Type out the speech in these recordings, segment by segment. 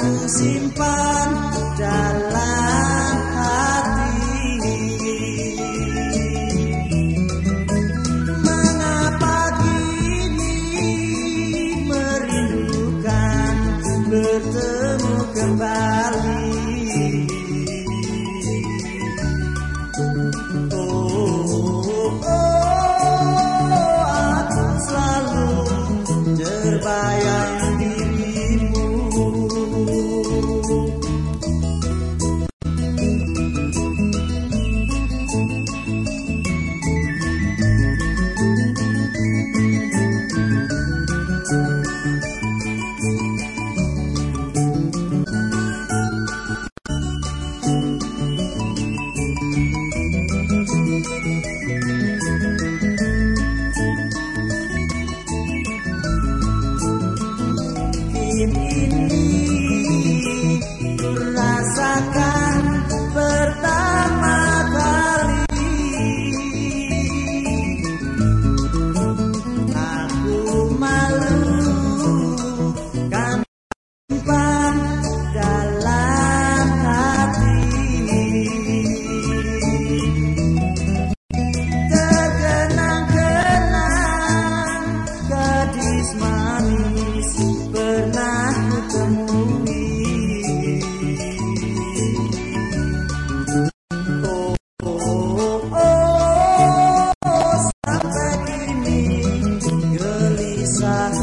simpan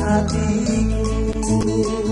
caminho.